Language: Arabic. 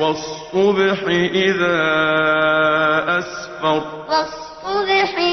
وَالصُّبْحِ إِذَا أَسْفَرَ. وَالصُّبْحِ